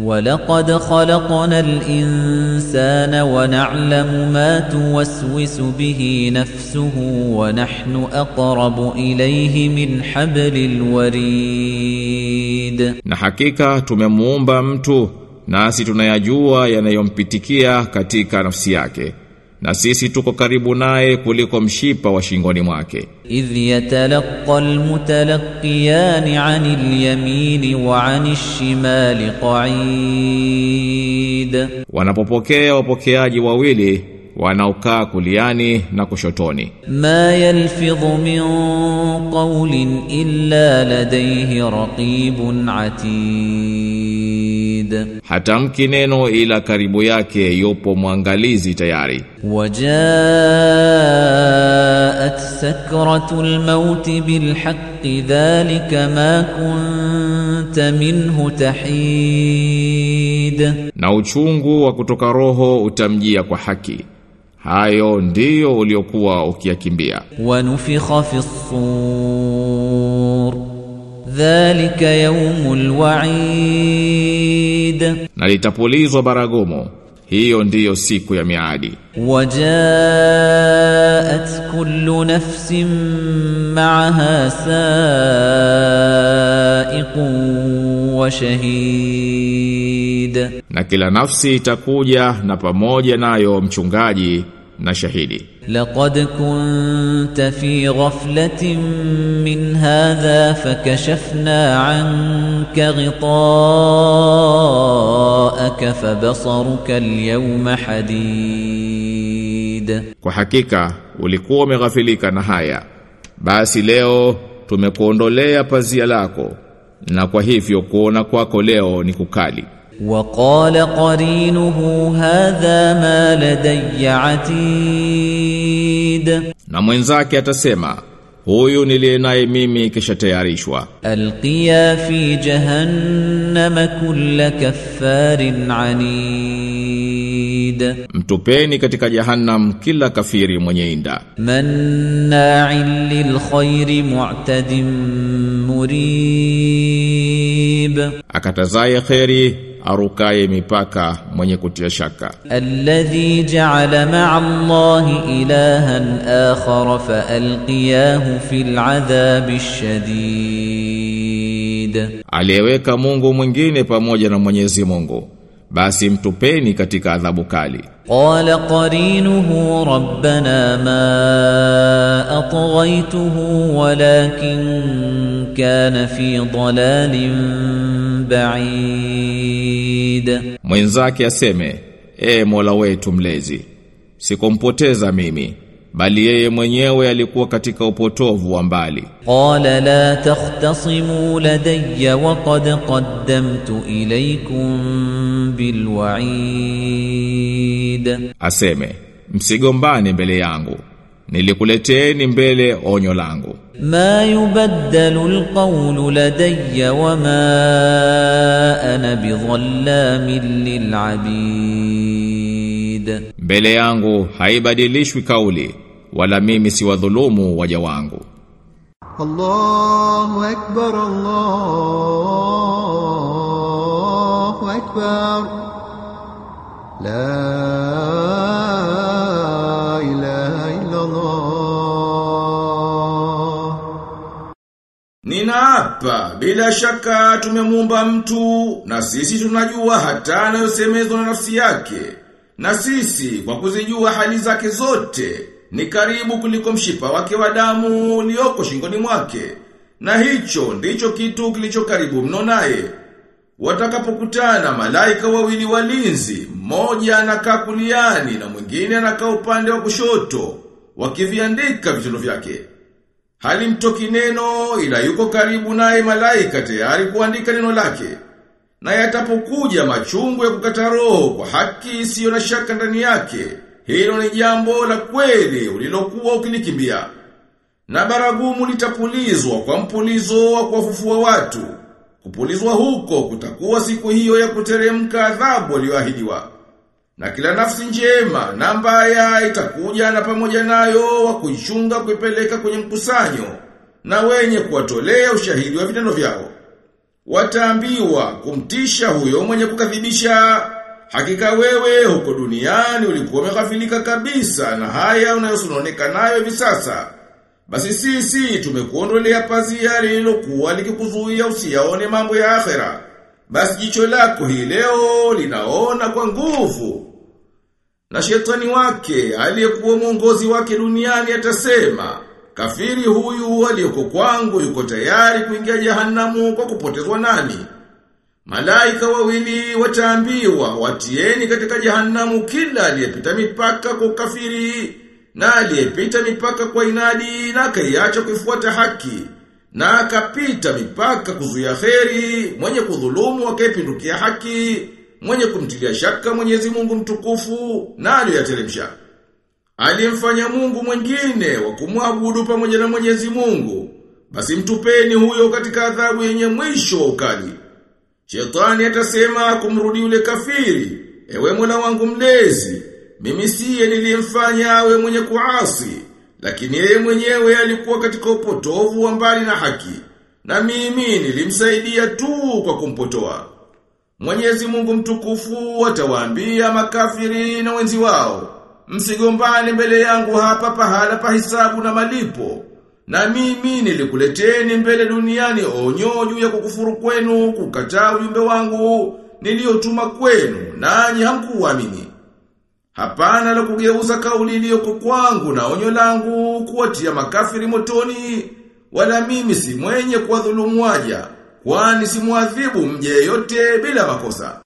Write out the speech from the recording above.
ولقد خلقنا الإنسان ونعلم ما توسوس به نفسه ونحن أقرب إليه من حبل الوريد Na hakika tumemuumba mtu nasi tunayajua yanayompitikia katika nafsi yake. na sisi tuko karibu naye kuliko mshipa wa shingoni mwake. Idh yatalaqqa almutalaqqiyani 'anil yamini wa 'anil shimali qa'id, wanapopokea wapokeaji wawili wanaokaa kuliani na kushotoni. Ma yalfidhu min qawlin illa ladayhi raqibun 'atid hata hatamki neno ila karibu yake yupo mwangalizi tayari. Wajaat sakratul maut bilhaqqi dhalika ma kunta minhu tahid. Na uchungu wa kutoka roho utamjia kwa haki. Hayo ndiyo uliokuwa ukiyakimbia. Wanufikha fi Dhalika yaumul wa'id, na litapulizwa baragumu hiyo ndiyo siku ya miadi. Wajaat kullu nafsin ma'aha sa'iqun wa shahid, na kila nafsi itakuja na pamoja nayo mchungaji na shahidi. لقد كنت في غفلة من هذا فكشفنا عنك غطاءك فبصرك اليوم حديد Kwa hakika ulikuwa umeghafilika na haya. Basi leo tumekuondolea pazia lako na kwa hivyo kuona kwako leo ni kukali. وقال قرينه هذا ما لدي عتيد Na mwenzake atasema huyu niliye naye mimi kisha tayarishwa. القيا في جهنم كل كفار عنيد Mtupeni katika jahannam kila kafiri mwenye inda. مناع للخير معتد مريب Akatazaye kheri arukaye mipaka mwenye kutia shaka. Alladhi ja'ala ma'a Allahi ilahan akhar fa alqiyahu fil adhabi shadid, aliyeweka Mungu mwingine pamoja na Mwenyezi Mungu basi mtupeni katika adhabu kali. Qala qarinuhu rabbana ma atghaytuhu walakin kana fi dhalalin ba'id Hamid. Mwenzake aseme, "E Mola wetu mlezi, sikumpoteza mimi." bali yeye mwenyewe alikuwa katika upotovu wa mbali. Qala la takhtasimu ladayya wa qad qaddamtu ilaykum bilwa'id, aseme msigombane mbele yangu, nilikuleteeni mbele onyo langu. ما يبدل القول لدي وما أنا بظلام للعبيد. بلي يانغو هايبادي ليشوي كولي ولا ميمسي وظلومو وجوانغو الله أكبر الله أكبر لا Ninaapa bila shaka tumemuumba mtu na sisi tunajua hata anayosemezwa na nafsi yake. Na sisi kwa kuzijua hali zake zote ni karibu kuliko mshipa wake wa damu ulioko shingoni mwake. Na hicho ndicho kitu kilicho karibu mno naye. Watakapokutana malaika wawili walinzi mmoja anakaa kuliani na mwingine anakaa upande wa kushoto wakiviandika vitendo vyake Halimtoki neno ila yuko karibu naye malaika tayari kuandika neno lake. Na yatapokuja machungu ya kukata roho kwa haki isiyo na shaka ndani yake, hilo ni jambo la kweli ulilokuwa ukilikimbia. Na baragumu litapulizwa kwa mpulizo wa kuwafufua watu. Kupulizwa huko kutakuwa siku hiyo ya kuteremka adhabu aliyoahidiwa. Na kila nafsi njema na mbaya itakuja na pamoja nayo wa kuichunga kuipeleka kwenye mkusanyo na wenye kuwatolea ushahidi wa vitendo vyao. Wataambiwa kumtisha huyo mwenye kukadhibisha. Hakika wewe huko duniani ulikuwa umeghafilika kabisa na haya unayosononeka nayo hivi sasa. Basi sisi tumekuondolea pazia lililokuwa likikuzuia usiyaone mambo ya akhera. Basi jicho lako hii leo linaona kwa nguvu. Na shetani wake aliyekuwa mwongozi wake duniani atasema, kafiri huyu aliyeko kwangu yuko tayari kuingia jehanamu kwa kupotezwa nani? Malaika wawili wataambiwa watieni katika jehanamu kila aliyepita mipaka kwa kafiri na aliyepita mipaka kwa inadi na akaiacha kuifuata haki na akapita mipaka kuzuia kheri mwenye kudhulumu akaipindukia haki mwenye kumtilia shaka Mwenyezi Mungu mtukufu na aliyoyateremsha aliyemfanya Mungu mwingine wa kumwabudu pamoja na Mwenyezi Mungu. Basi mtupeni huyo katika adhabu yenye mwisho wa ukali. Shetani atasema kumrudi yule kafiri, ewe Mola wangu mlezi, mimi siye niliyemfanya awe mwenye kuasi, lakini yeye mwenyewe alikuwa katika upotovu wa mbali na haki, na mimi nilimsaidia tu kwa kumpotoa. Mwenyezi Mungu mtukufu atawaambia makafiri na wenzi wao, msigombane mbele yangu hapa pahala pa hisabu na malipo. Na mimi nilikuleteni mbele duniani onyo juu ya kukufuru kwenu, kukataa ujumbe wangu, niliotuma kwenu, nanyi hamkuamini. Hapana la kugeuza kauli iliyoko kwangu na onyo langu kuwatia makafiri motoni, wala mimi si mwenye kuwadhulumu waja, kwani simuadhibu mje yote bila makosa.